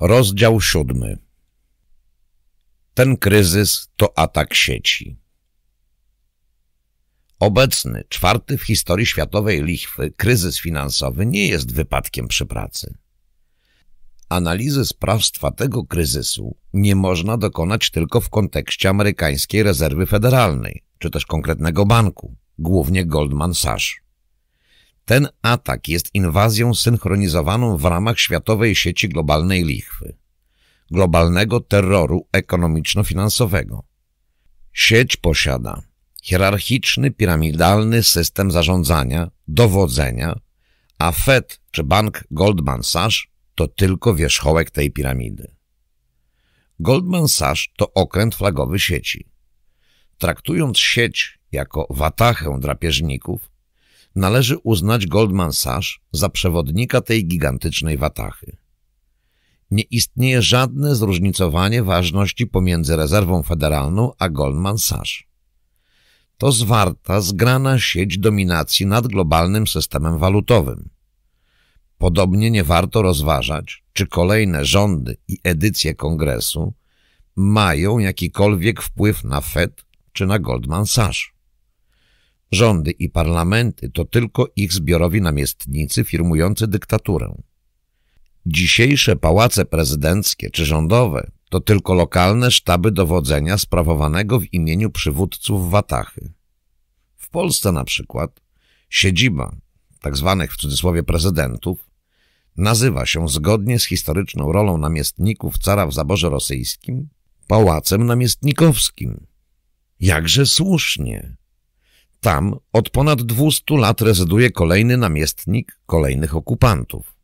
Rozdział siódmy. Ten kryzys to atak sieci. Obecny, czwarty w historii światowej lichwy, kryzys finansowy nie jest wypadkiem przy pracy. Analizy sprawstwa tego kryzysu nie można dokonać tylko w kontekście amerykańskiej rezerwy federalnej, czy też konkretnego banku, głównie Goldman Sachs. Ten atak jest inwazją synchronizowaną w ramach światowej sieci globalnej lichwy, globalnego terroru ekonomiczno-finansowego. Sieć posiada hierarchiczny, piramidalny system zarządzania, dowodzenia, a Fed czy bank Goldman Sachs to tylko wierzchołek tej piramidy. Goldman Sachs to okręt flagowy sieci. Traktując sieć jako watachę drapieżników, należy uznać Goldman Sachs za przewodnika tej gigantycznej watachy. Nie istnieje żadne zróżnicowanie ważności pomiędzy rezerwą federalną a Goldman Sachs. To zwarta, zgrana sieć dominacji nad globalnym systemem walutowym. Podobnie nie warto rozważać, czy kolejne rządy i edycje kongresu mają jakikolwiek wpływ na Fed czy na Goldman Sachs. Rządy i parlamenty to tylko ich zbiorowi namiestnicy firmujący dyktaturę. Dzisiejsze pałace prezydenckie czy rządowe to tylko lokalne sztaby dowodzenia sprawowanego w imieniu przywódców Watachy. W Polsce na przykład siedziba tzw. Tak w cudzysłowie prezydentów nazywa się zgodnie z historyczną rolą namiestników cara w zaborze rosyjskim Pałacem Namiestnikowskim. Jakże słusznie. Tam od ponad 200 lat rezyduje kolejny namiestnik kolejnych okupantów.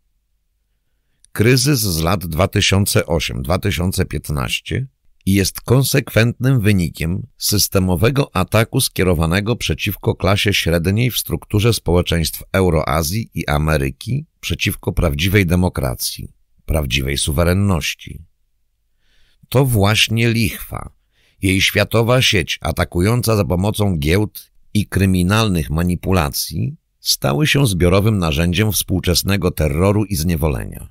Kryzys z lat 2008-2015 jest konsekwentnym wynikiem systemowego ataku skierowanego przeciwko klasie średniej w strukturze społeczeństw Euroazji i Ameryki przeciwko prawdziwej demokracji, prawdziwej suwerenności. To właśnie lichwa, jej światowa sieć atakująca za pomocą giełd i kryminalnych manipulacji stały się zbiorowym narzędziem współczesnego terroru i zniewolenia.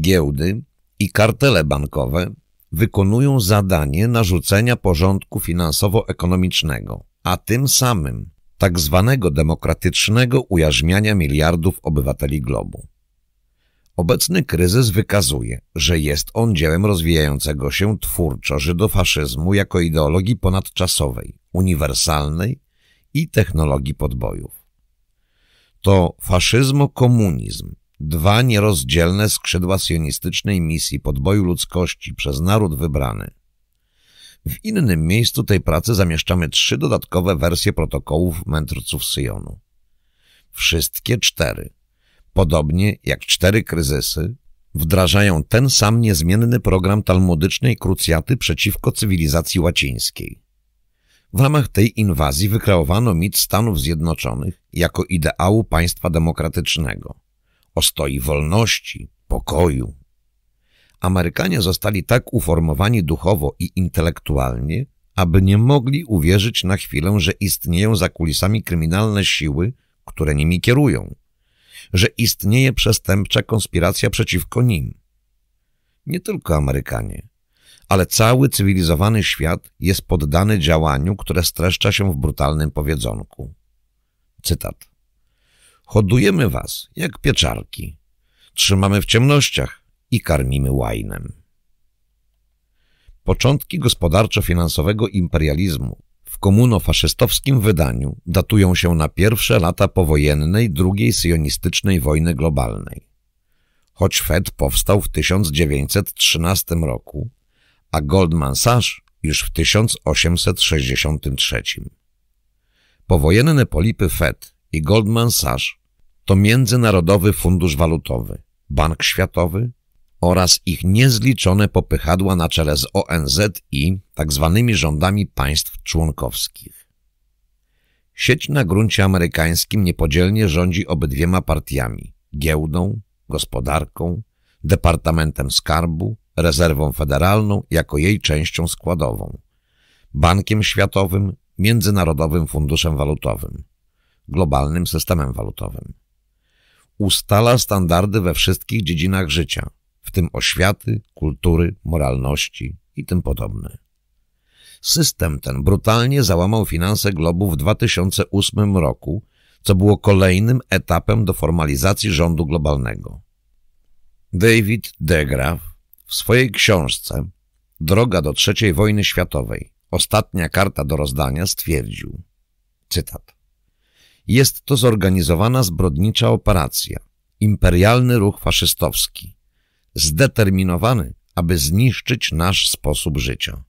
Giełdy i kartele bankowe wykonują zadanie narzucenia porządku finansowo-ekonomicznego, a tym samym tak zwanego demokratycznego ujarzmiania miliardów obywateli globu. Obecny kryzys wykazuje, że jest on dziełem rozwijającego się twórczo żydofaszyzmu jako ideologii ponadczasowej, uniwersalnej i technologii podbojów. To faszyzmo-komunizm, dwa nierozdzielne skrzydła sionistycznej misji podboju ludzkości przez naród wybrany. W innym miejscu tej pracy zamieszczamy trzy dodatkowe wersje protokołów mędrców Syjonu. Wszystkie cztery, podobnie jak cztery kryzysy, wdrażają ten sam niezmienny program talmudycznej krucjaty przeciwko cywilizacji łacińskiej. W ramach tej inwazji wykreowano mit Stanów Zjednoczonych jako ideału państwa demokratycznego, ostoi wolności, pokoju. Amerykanie zostali tak uformowani duchowo i intelektualnie, aby nie mogli uwierzyć na chwilę, że istnieją za kulisami kryminalne siły, które nimi kierują, że istnieje przestępcza konspiracja przeciwko nim. Nie tylko Amerykanie, ale cały cywilizowany świat jest poddany działaniu, które streszcza się w brutalnym powiedzonku. Cytat. Hodujemy was jak pieczarki, trzymamy w ciemnościach i karmimy łajnem. Początki gospodarczo-finansowego imperializmu w komunofaszystowskim wydaniu datują się na pierwsze lata powojennej II syjonistycznej wojny globalnej. Choć Fed powstał w 1913 roku, a Goldman Sachs już w 1863. Powojenne polipy Fed i Goldman Sachs to Międzynarodowy Fundusz Walutowy, Bank Światowy oraz ich niezliczone popychadła na czele z ONZ i tak zwanymi rządami państw członkowskich. Sieć na gruncie amerykańskim niepodzielnie rządzi obydwiema partiami – giełdą, gospodarką, Departamentem Skarbu, Rezerwą Federalną jako jej częścią składową, Bankiem Światowym, Międzynarodowym Funduszem Walutowym, globalnym systemem walutowym. Ustala standardy we wszystkich dziedzinach życia, w tym oświaty, kultury, moralności i tym podobne. System ten brutalnie załamał finanse globu w 2008 roku, co było kolejnym etapem do formalizacji rządu globalnego. David DeGraff w swojej książce Droga do III wojny światowej Ostatnia karta do rozdania stwierdził, cytat, Jest to zorganizowana zbrodnicza operacja, imperialny ruch faszystowski, zdeterminowany, aby zniszczyć nasz sposób życia.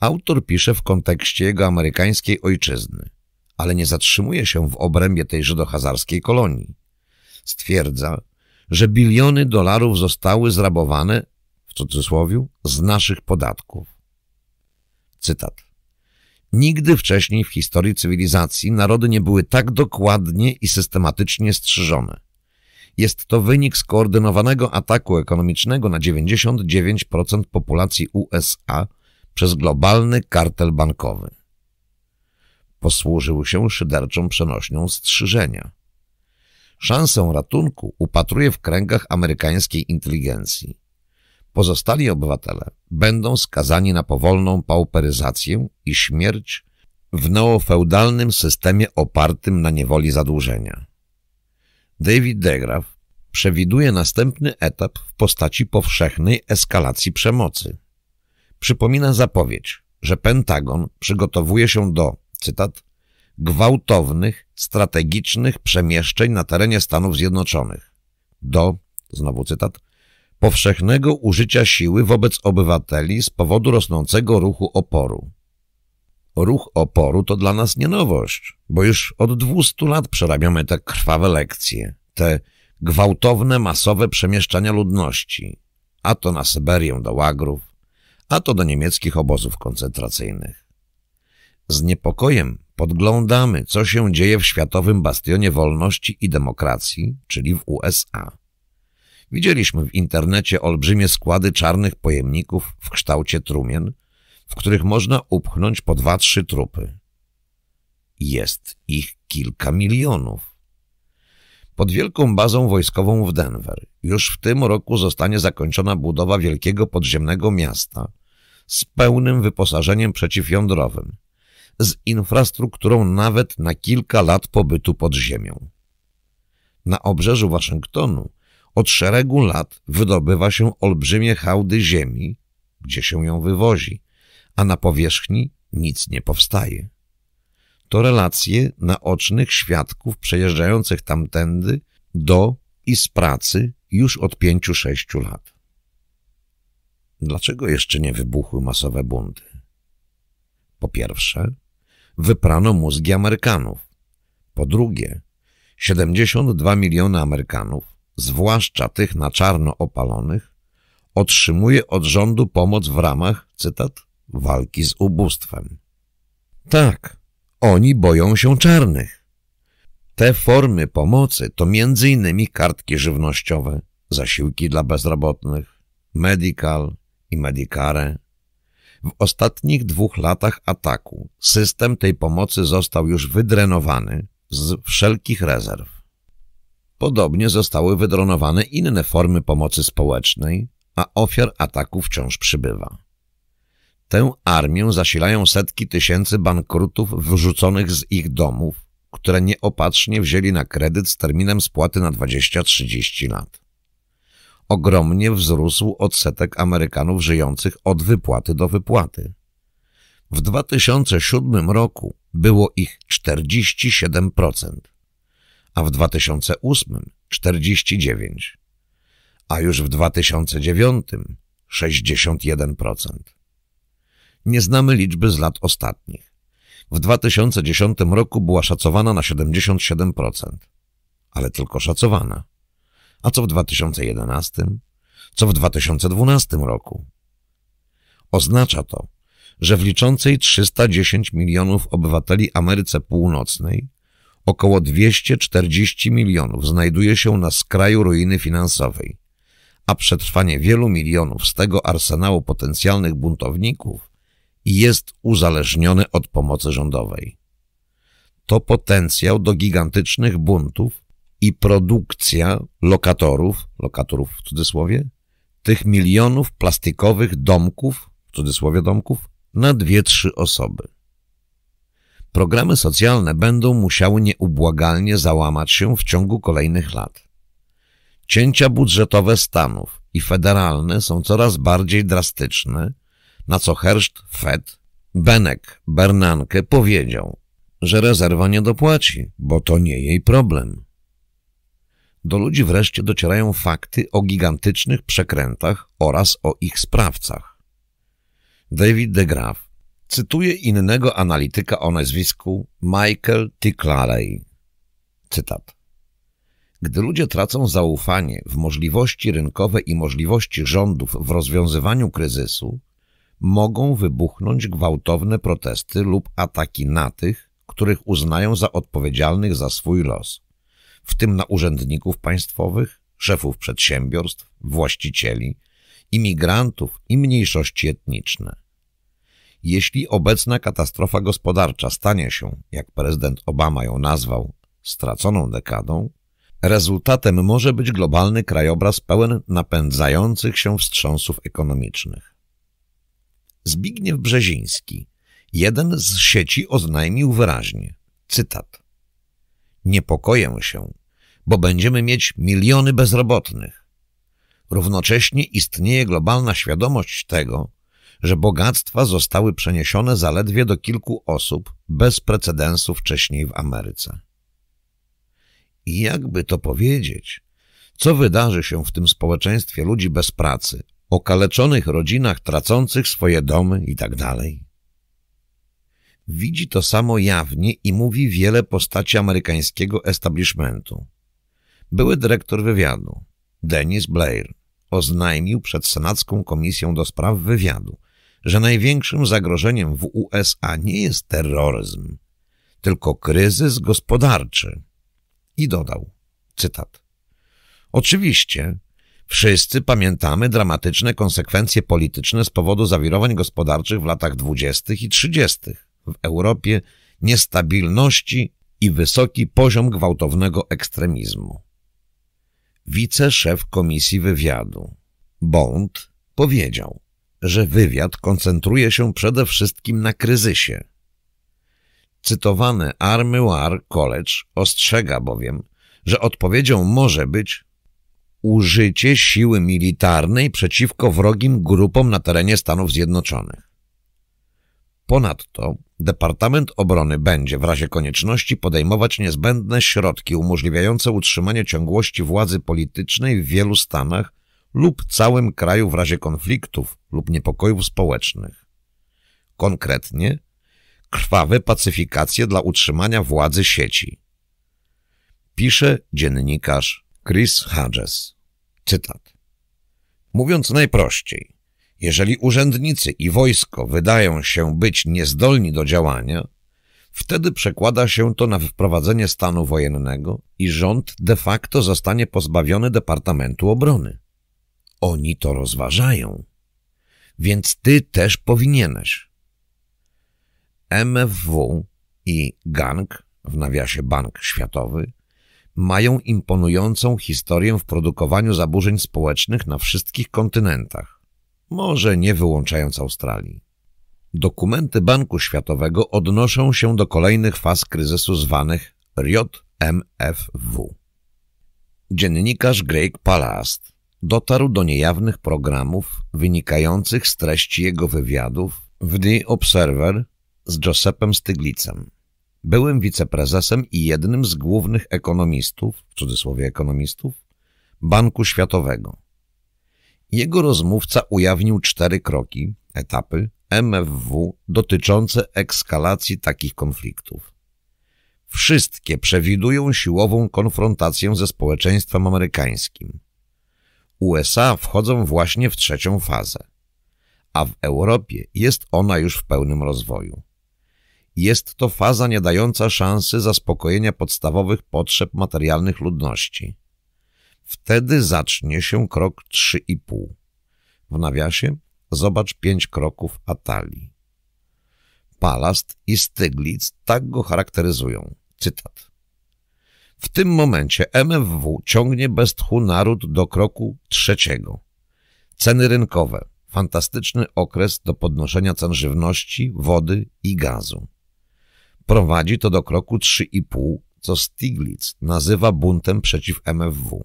Autor pisze w kontekście jego amerykańskiej ojczyzny, ale nie zatrzymuje się w obrębie tej żydohazarskiej kolonii. Stwierdza, że biliony dolarów zostały zrabowane, w cudzysłowie, z naszych podatków. Cytat. Nigdy wcześniej w historii cywilizacji narody nie były tak dokładnie i systematycznie strzyżone. Jest to wynik skoordynowanego ataku ekonomicznego na 99% populacji USA przez globalny kartel bankowy. Posłużył się szyderczą przenośnią strzyżenia. Szansę ratunku upatruje w kręgach amerykańskiej inteligencji. Pozostali obywatele będą skazani na powolną pauperyzację i śmierć w neofeudalnym systemie opartym na niewoli zadłużenia. David DeGraff przewiduje następny etap w postaci powszechnej eskalacji przemocy. Przypomina zapowiedź, że Pentagon przygotowuje się do, cytat, gwałtownych, strategicznych przemieszczeń na terenie Stanów Zjednoczonych. Do, znowu cytat, powszechnego użycia siły wobec obywateli z powodu rosnącego ruchu oporu. Ruch oporu to dla nas nie nowość, bo już od 200 lat przerabiamy te krwawe lekcje, te gwałtowne, masowe przemieszczania ludności, a to na Syberię do łagrów, a to do niemieckich obozów koncentracyjnych. Z niepokojem podglądamy, co się dzieje w światowym bastionie wolności i demokracji, czyli w USA. Widzieliśmy w internecie olbrzymie składy czarnych pojemników w kształcie trumien, w których można upchnąć po dwa, trzy trupy. Jest ich kilka milionów. Pod wielką bazą wojskową w Denver już w tym roku zostanie zakończona budowa wielkiego podziemnego miasta z pełnym wyposażeniem przeciwjądrowym, z infrastrukturą nawet na kilka lat pobytu pod ziemią. Na obrzeżu Waszyngtonu od szeregu lat wydobywa się olbrzymie hałdy ziemi, gdzie się ją wywozi, a na powierzchni nic nie powstaje. To relacje naocznych świadków przejeżdżających tamtędy do i z pracy już od pięciu, sześciu lat. Dlaczego jeszcze nie wybuchły masowe bunty? Po pierwsze, wyprano mózgi Amerykanów. Po drugie, 72 miliony Amerykanów zwłaszcza tych na czarno opalonych, otrzymuje od rządu pomoc w ramach, cytat, walki z ubóstwem. Tak, oni boją się czarnych. Te formy pomocy to m.in. kartki żywnościowe, zasiłki dla bezrobotnych, medical i medicare. W ostatnich dwóch latach ataku system tej pomocy został już wydrenowany z wszelkich rezerw. Podobnie zostały wydronowane inne formy pomocy społecznej, a ofiar ataku wciąż przybywa. Tę armię zasilają setki tysięcy bankrutów wyrzuconych z ich domów, które nieopatrznie wzięli na kredyt z terminem spłaty na 20-30 lat. Ogromnie wzrósł odsetek Amerykanów żyjących od wypłaty do wypłaty. W 2007 roku było ich 47% a w 2008 49, a już w 2009 61%. Nie znamy liczby z lat ostatnich. W 2010 roku była szacowana na 77%, ale tylko szacowana. A co w 2011? Co w 2012 roku? Oznacza to, że w liczącej 310 milionów obywateli Ameryce Północnej Około 240 milionów znajduje się na skraju ruiny finansowej, a przetrwanie wielu milionów z tego arsenału potencjalnych buntowników jest uzależnione od pomocy rządowej. To potencjał do gigantycznych buntów i produkcja lokatorów, lokatorów w cudzysłowie, tych milionów plastikowych domków, w cudzysłowie domków, na dwie, trzy osoby. Programy socjalne będą musiały nieubłagalnie załamać się w ciągu kolejnych lat. Cięcia budżetowe Stanów i federalne są coraz bardziej drastyczne, na co herszt Fed, Benek Bernanke powiedział, że rezerwa nie dopłaci, bo to nie jej problem. Do ludzi wreszcie docierają fakty o gigantycznych przekrętach oraz o ich sprawcach. David DeGraff cytuje innego analityka o nazwisku Michael T. Clarey. Cytat. Gdy ludzie tracą zaufanie w możliwości rynkowe i możliwości rządów w rozwiązywaniu kryzysu, mogą wybuchnąć gwałtowne protesty lub ataki na tych, których uznają za odpowiedzialnych za swój los, w tym na urzędników państwowych, szefów przedsiębiorstw, właścicieli, imigrantów i mniejszości etniczne. Jeśli obecna katastrofa gospodarcza stanie się, jak prezydent Obama ją nazwał, straconą dekadą, rezultatem może być globalny krajobraz pełen napędzających się wstrząsów ekonomicznych. Zbigniew Brzeziński, jeden z sieci oznajmił wyraźnie, cytat, Niepokoję się, bo będziemy mieć miliony bezrobotnych. Równocześnie istnieje globalna świadomość tego, że bogactwa zostały przeniesione zaledwie do kilku osób bez precedensu wcześniej w Ameryce. I jakby to powiedzieć, co wydarzy się w tym społeczeństwie ludzi bez pracy, okaleczonych rodzinach tracących swoje domy itd. Widzi to samo jawnie i mówi wiele postaci amerykańskiego establishmentu. Były dyrektor wywiadu, Dennis Blair, oznajmił przed Senacką Komisją do Spraw Wywiadu, że największym zagrożeniem w USA nie jest terroryzm, tylko kryzys gospodarczy. I dodał, cytat, Oczywiście, wszyscy pamiętamy dramatyczne konsekwencje polityczne z powodu zawirowań gospodarczych w latach dwudziestych i trzydziestych w Europie, niestabilności i wysoki poziom gwałtownego ekstremizmu. Wiceszef Komisji Wywiadu, Bond, powiedział, że wywiad koncentruje się przede wszystkim na kryzysie. Cytowany Army War College ostrzega bowiem, że odpowiedzią może być użycie siły militarnej przeciwko wrogim grupom na terenie Stanów Zjednoczonych. Ponadto Departament Obrony będzie w razie konieczności podejmować niezbędne środki umożliwiające utrzymanie ciągłości władzy politycznej w wielu stanach lub całym kraju w razie konfliktów lub niepokojów społecznych. Konkretnie krwawe pacyfikacje dla utrzymania władzy sieci. Pisze dziennikarz Chris Hodges. Cytat. Mówiąc najprościej, jeżeli urzędnicy i wojsko wydają się być niezdolni do działania, wtedy przekłada się to na wprowadzenie stanu wojennego i rząd de facto zostanie pozbawiony Departamentu Obrony. Oni to rozważają. Więc ty też powinieneś. MFW i gang, w nawiasie Bank Światowy, mają imponującą historię w produkowaniu zaburzeń społecznych na wszystkich kontynentach, może nie wyłączając Australii. Dokumenty Banku Światowego odnoszą się do kolejnych faz kryzysu zwanych JMFW. Dziennikarz Greg Palast dotarł do niejawnych programów wynikających z treści jego wywiadów w The Observer z Josephem Styglitzem, byłym wiceprezesem i jednym z głównych ekonomistów, w cudzysłowie ekonomistów, Banku Światowego. Jego rozmówca ujawnił cztery kroki, etapy MFW dotyczące ekskalacji takich konfliktów. Wszystkie przewidują siłową konfrontację ze społeczeństwem amerykańskim – USA wchodzą właśnie w trzecią fazę, a w Europie jest ona już w pełnym rozwoju. Jest to faza nie dająca szansy zaspokojenia podstawowych potrzeb materialnych ludności. Wtedy zacznie się krok 3,5. W nawiasie zobacz pięć kroków Atali. Palast i Styglitz tak go charakteryzują. Cytat. W tym momencie MFW ciągnie bez tchu naród do kroku trzeciego. Ceny rynkowe. Fantastyczny okres do podnoszenia cen żywności, wody i gazu. Prowadzi to do kroku 3,5, co Stiglitz nazywa buntem przeciw MFW.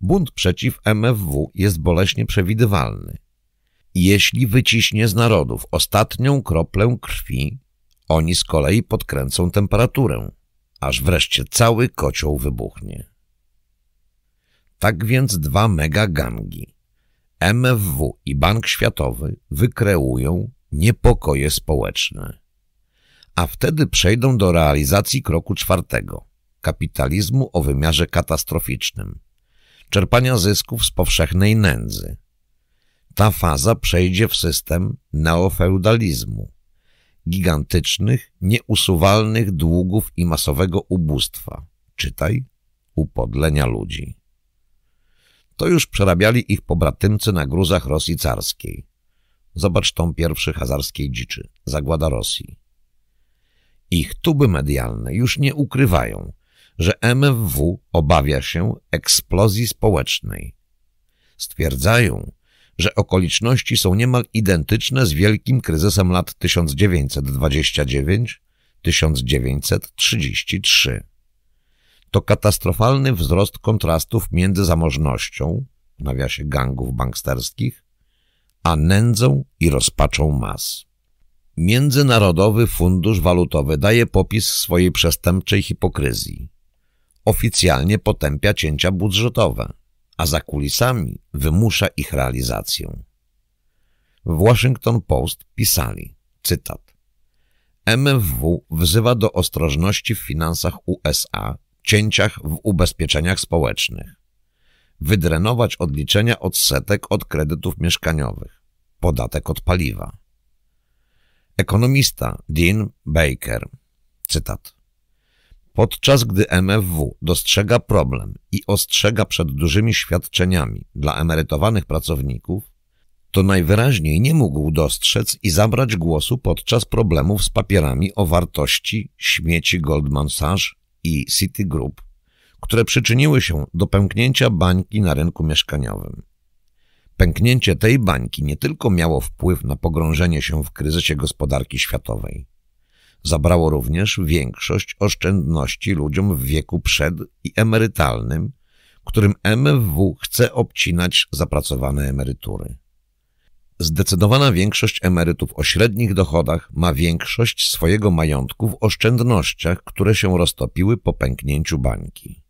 Bunt przeciw MFW jest boleśnie przewidywalny. Jeśli wyciśnie z narodów ostatnią kroplę krwi, oni z kolei podkręcą temperaturę, aż wreszcie cały kocioł wybuchnie. Tak więc dwa mega gangi, MFW i Bank Światowy, wykreują niepokoje społeczne. A wtedy przejdą do realizacji kroku czwartego, kapitalizmu o wymiarze katastroficznym, czerpania zysków z powszechnej nędzy. Ta faza przejdzie w system neofeudalizmu, gigantycznych, nieusuwalnych długów i masowego ubóstwa, czytaj, upodlenia ludzi. To już przerabiali ich pobratymcy na gruzach Rosji carskiej. Zobacz tą pierwszy hazarskiej dziczy, zagłada Rosji. Ich tuby medialne już nie ukrywają, że MFW obawia się eksplozji społecznej. Stwierdzają, że okoliczności są niemal identyczne z wielkim kryzysem lat 1929-1933. To katastrofalny wzrost kontrastów między zamożnością, w nawiasie gangów banksterskich, a nędzą i rozpaczą mas. Międzynarodowy Fundusz Walutowy daje popis swojej przestępczej hipokryzji. Oficjalnie potępia cięcia budżetowe – a za kulisami wymusza ich realizację. W Washington Post pisali, cytat, MFW wzywa do ostrożności w finansach USA, cięciach w ubezpieczeniach społecznych, wydrenować odliczenia odsetek od kredytów mieszkaniowych, podatek od paliwa. Ekonomista Dean Baker, cytat, Podczas gdy MFW dostrzega problem i ostrzega przed dużymi świadczeniami dla emerytowanych pracowników, to najwyraźniej nie mógł dostrzec i zabrać głosu podczas problemów z papierami o wartości śmieci Goldman Sachs i Citigroup, które przyczyniły się do pęknięcia bańki na rynku mieszkaniowym. Pęknięcie tej bańki nie tylko miało wpływ na pogrążenie się w kryzysie gospodarki światowej, Zabrało również większość oszczędności ludziom w wieku przed i emerytalnym, którym MFW chce obcinać zapracowane emerytury. Zdecydowana większość emerytów o średnich dochodach ma większość swojego majątku w oszczędnościach, które się roztopiły po pęknięciu bańki.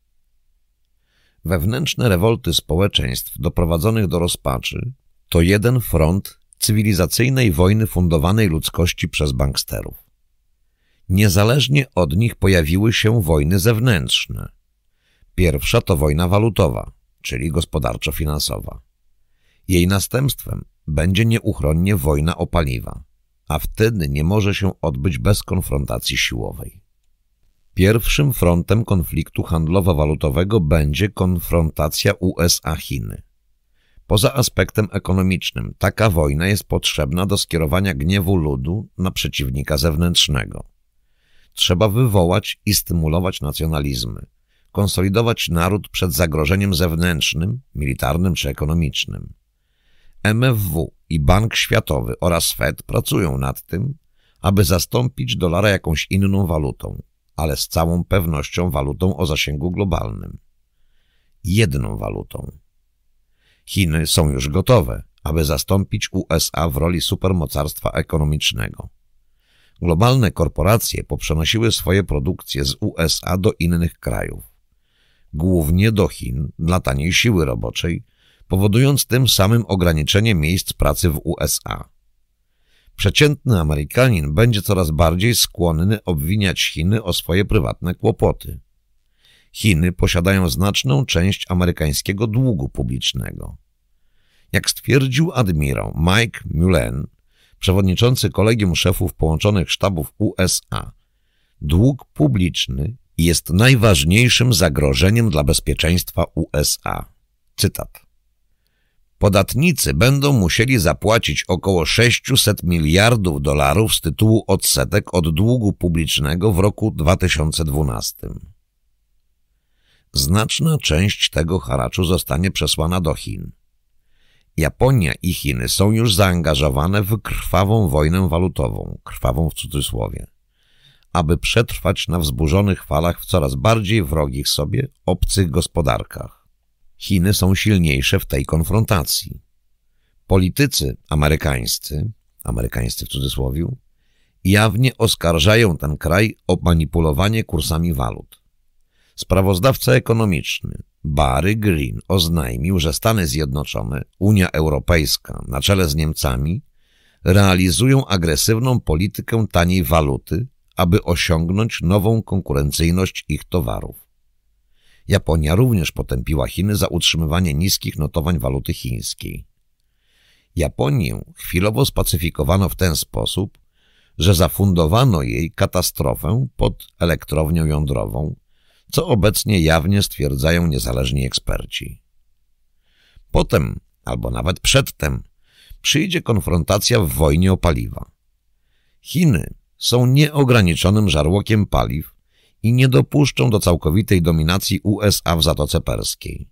Wewnętrzne rewolty społeczeństw doprowadzonych do rozpaczy to jeden front cywilizacyjnej wojny fundowanej ludzkości przez banksterów. Niezależnie od nich pojawiły się wojny zewnętrzne. Pierwsza to wojna walutowa, czyli gospodarczo-finansowa. Jej następstwem będzie nieuchronnie wojna o paliwa, a wtedy nie może się odbyć bez konfrontacji siłowej. Pierwszym frontem konfliktu handlowo-walutowego będzie konfrontacja USA-Chiny. Poza aspektem ekonomicznym, taka wojna jest potrzebna do skierowania gniewu ludu na przeciwnika zewnętrznego. Trzeba wywołać i stymulować nacjonalizmy, konsolidować naród przed zagrożeniem zewnętrznym, militarnym czy ekonomicznym. MFW i Bank Światowy oraz Fed pracują nad tym, aby zastąpić dolara jakąś inną walutą, ale z całą pewnością walutą o zasięgu globalnym. Jedną walutą. Chiny są już gotowe, aby zastąpić USA w roli supermocarstwa ekonomicznego. Globalne korporacje poprzenosiły swoje produkcje z USA do innych krajów, głównie do Chin dla taniej siły roboczej, powodując tym samym ograniczenie miejsc pracy w USA. Przeciętny Amerykanin będzie coraz bardziej skłonny obwiniać Chiny o swoje prywatne kłopoty. Chiny posiadają znaczną część amerykańskiego długu publicznego. Jak stwierdził admirał Mike Mullen, przewodniczący Kolegium Szefów Połączonych Sztabów USA, dług publiczny jest najważniejszym zagrożeniem dla bezpieczeństwa USA. Cytat. Podatnicy będą musieli zapłacić około 600 miliardów dolarów z tytułu odsetek od długu publicznego w roku 2012. Znaczna część tego haraczu zostanie przesłana do Chin. Japonia i Chiny są już zaangażowane w krwawą wojnę walutową, krwawą w cudzysłowie, aby przetrwać na wzburzonych falach w coraz bardziej wrogich sobie obcych gospodarkach. Chiny są silniejsze w tej konfrontacji. Politycy amerykańscy, amerykańscy w cudzysłowie, jawnie oskarżają ten kraj o manipulowanie kursami walut. Sprawozdawca ekonomiczny Barry Green oznajmił, że Stany Zjednoczone, Unia Europejska na czele z Niemcami realizują agresywną politykę taniej waluty, aby osiągnąć nową konkurencyjność ich towarów. Japonia również potępiła Chiny za utrzymywanie niskich notowań waluty chińskiej. Japonię chwilowo spacyfikowano w ten sposób, że zafundowano jej katastrofę pod elektrownią jądrową, co obecnie jawnie stwierdzają niezależni eksperci. Potem, albo nawet przedtem, przyjdzie konfrontacja w wojnie o paliwa. Chiny są nieograniczonym żarłokiem paliw i nie dopuszczą do całkowitej dominacji USA w Zatoce Perskiej.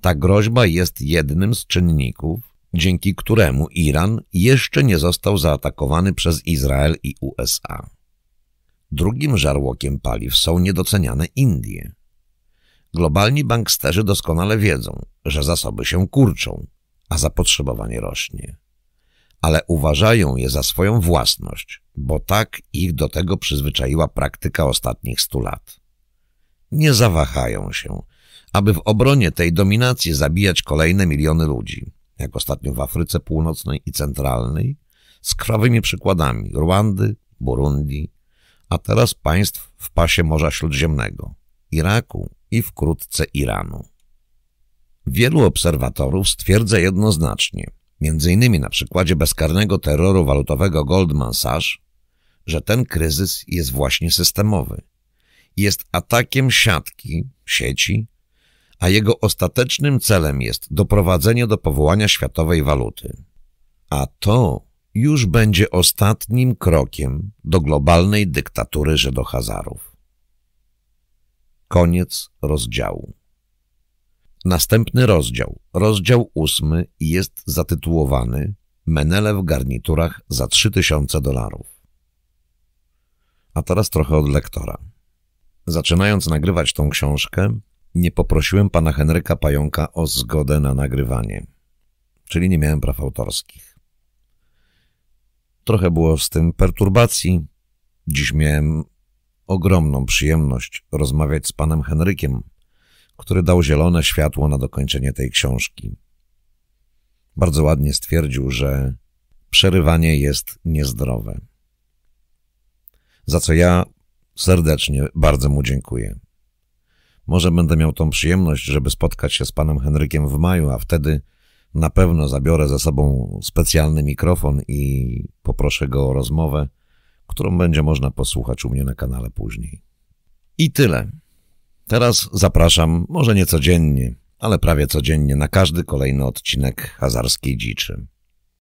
Ta groźba jest jednym z czynników, dzięki któremu Iran jeszcze nie został zaatakowany przez Izrael i USA. Drugim żarłokiem paliw są niedoceniane Indie. Globalni banksterzy doskonale wiedzą, że zasoby się kurczą, a zapotrzebowanie rośnie. Ale uważają je za swoją własność, bo tak ich do tego przyzwyczaiła praktyka ostatnich stu lat. Nie zawahają się, aby w obronie tej dominacji zabijać kolejne miliony ludzi, jak ostatnio w Afryce Północnej i Centralnej, z krwawymi przykładami Rwandy, Burundi, a teraz państw w pasie Morza Śródziemnego, Iraku i wkrótce Iranu. Wielu obserwatorów stwierdza jednoznacznie, między innymi na przykładzie bezkarnego terroru walutowego Goldman Sachs, że ten kryzys jest właśnie systemowy. Jest atakiem siatki, sieci, a jego ostatecznym celem jest doprowadzenie do powołania światowej waluty. A to już będzie ostatnim krokiem do globalnej dyktatury Żydohazarów. Koniec rozdziału. Następny rozdział, rozdział ósmy jest zatytułowany Menele w garniturach za 3000 dolarów. A teraz trochę od lektora. Zaczynając nagrywać tą książkę, nie poprosiłem pana Henryka Pająka o zgodę na nagrywanie, czyli nie miałem praw autorskich. Trochę było z tym perturbacji. Dziś miałem ogromną przyjemność rozmawiać z panem Henrykiem, który dał zielone światło na dokończenie tej książki. Bardzo ładnie stwierdził, że przerywanie jest niezdrowe. Za co ja serdecznie bardzo mu dziękuję. Może będę miał tą przyjemność, żeby spotkać się z panem Henrykiem w maju, a wtedy na pewno zabiorę ze sobą specjalny mikrofon i poproszę go o rozmowę, którą będzie można posłuchać u mnie na kanale później. I tyle. Teraz zapraszam, może nie codziennie, ale prawie codziennie na każdy kolejny odcinek Hazarskiej Dziczy.